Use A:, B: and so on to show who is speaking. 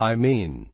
A: I mean